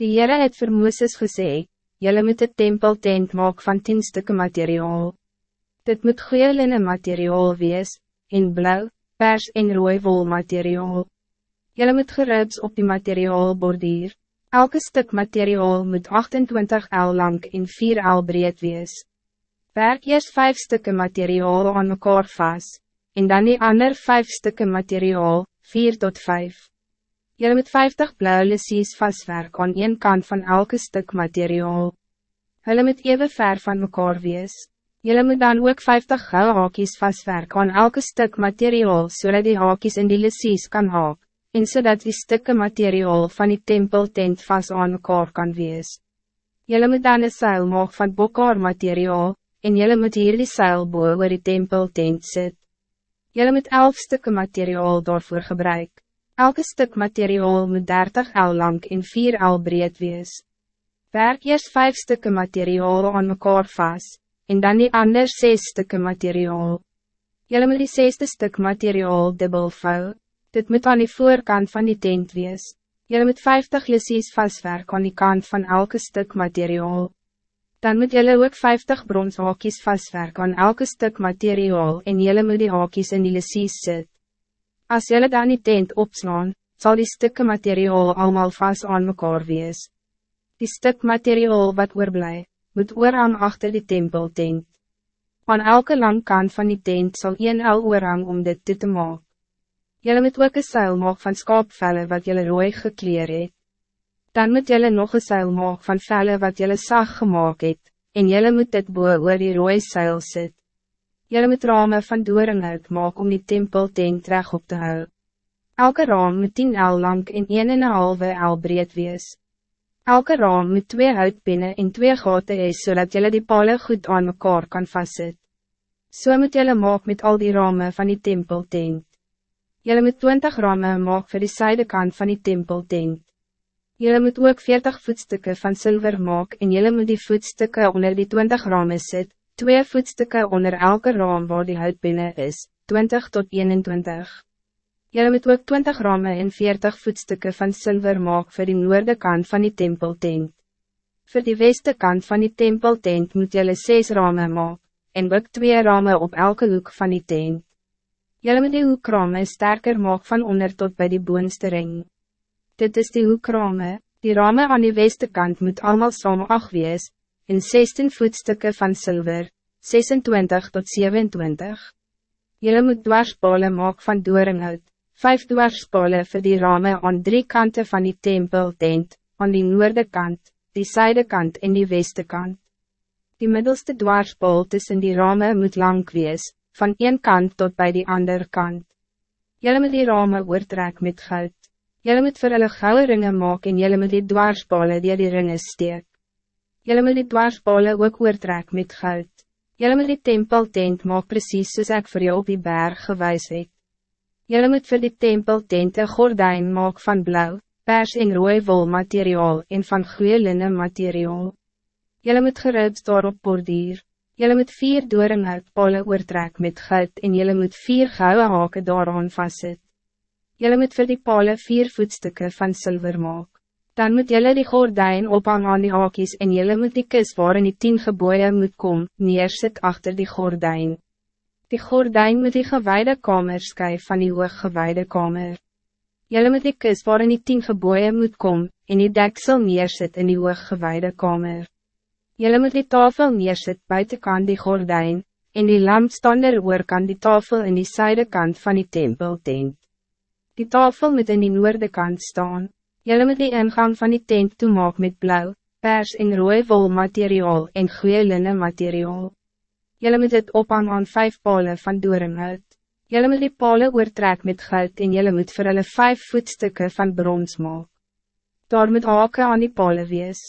Die Heere het vir Mooses gesê, Jylle moet het tempeltent maak van tien stukken materiaal. Dit moet goeie linnen materiaal wees, en blauw, pers en rooi wol materiaal. Jylle moet geribs op die materiaal bordier. Elke stuk materiaal moet 28 el lang en 4 el breed wees. Werk eerst 5 stukken materiaal aan mekaar vast, en dan die ander 5 stukken materiaal, 4 tot 5. Jullie moet 50 blauwe lissies vastwerk aan een kant van elke stuk materiaal. Hulle moet even ver van mekaar wees. Jullie moet dan ook 50 gouden haakjes vastwerk aan elke stuk materiaal, zodat die haakjes in die lissies kan haak en zodat die stukken materiaal van die tempeltent vast aan mekaar kan wees. Jelle moet dan een seil maak van bokhaar materiaal, en jelle moet hier die seil boe oor die tempeltent sit. Jelle moet elf stukken materiaal daarvoor gebruik. Elke stuk materiaal moet 30 el lang en 4 el breed wees. Werk eerst 5 stukken materiaal aan mekaar vast, en dan die ander 6 stukken materiaal. Jelle moet die zesde stuk materiaal dubbel vouwen. Dit moet aan die voorkant van die tent wees. Jullie moet 50 lissies vastwerk aan die kant van elke stuk materiaal. Dan moet jullie ook 50 bronshakies vastwerk aan elke stuk materiaal en jullie moet die hakies in die lissies sit. Als jullie dan die tent opslaan, zal die stukken materiaal allemaal vast aan mekaar wees. Die stuk materiaal wat oorblij, moet oorhang achter die tempeltent. Aan elke lang kant van die tent zal een el oorhang om dit te maken. Jelle moet ook een seil maak van skaapvelle wat jelle rooi gekleer het. Dan moet jelle nog een seil maak van velle wat jelle sag gemaakt het, en jelle moet dit boe oor die rooi seil sit. Jelle moet ramen van doornhout maak om die tempel terug op te hou. Elke raam moet 10 el lang en 1 en een halve el breed wees. Elke raam moet twee houtpinnen en twee gaten is, zodat jelle die palen goed aan mekaar kan vastzet. So moet jelle maak met al die ramen van die tempel tent. Jelle moet 20 ramen maak voor de zijdekant van die tempeltent. Jelle moet ook 40 voetstukken van zilver maak en jelle moet die voetstukken onder die 20 ramen sit, twee voetstukken onder elke raam waar die hout binnen is, 20 tot 21. Jelle moet ook 20 ramen en 40 voetstukken van zilver maak voor die noorde kant van die tempeltent. Voor die weste kant van die tempeltent moet jelle 6 ramen maak, en ook twee ramen op elke hoek van die tent. Jelle moet die hoekrame sterker maak van onder tot bij die boonste ring. Dit is die hoekrame, die rame aan die weste kant moet allemaal samen ach wees, in 16 voetstukken van zilver, 26 tot 27. Jelle moet dwarspole maak van doornhout, 5 dwarspole voor die rame aan drie kanten van die tempel tent, aan die noorde kant, die zijde kant en die weste kant. Die middelste dwarspol tussen die rame moet lang wees, van een kant tot bij die andere kant. Jelle moet die ramen oortrek met goud. Jelle moet vir hulle gouden ringen maak en jelle moet die dwarspale die die ringen steek. Jelle moet die dwarspale ook oortrek met goud. Jelle moet die tempel tent maak precies soos ek vir jou op die berg gewys het. Jelle moet vir die tempel tent een gordijn maak van blauw, pers en rooi wol materiaal en van goeie linnen materiaal. Jelle moet geribs daarop bordier. Jelle moet vier doornhoutpole oortrek met goud en jelle moet vier gouden haken daaraan vastzet. Jelle moet vir die pole vier voetstukken van zilver maak. Dan moet jelle die gordijn ophang aan die haakjes en jelle moet die kus waarin die tien geboeien moet kom, neerset achter die gordijn. Die gordijn moet die gewijde kamer skui van die hoog gewijde kamer. Jelle moet die kus waarin die tien geboeien moet kom, en die deksel neerset in die hoog gewijde kamer. Jelle moet die tafel neerset buitenkant die gordijn, en die lampstander kan die tafel in die zijdekant van die tempel tent. Die tafel moet in die noorde kant staan. Jelle moet die ingang van die tent toemaak met blauw, pers en rooi wol materiaal en goeie linnen materiaal. Jelle moet het op aan vijf palen van doornhout. Jelle moet die palen oortrek met goud en jelle moet vir hulle vijf voetstukken van brons maak. Daar moet haken aan die palen wees.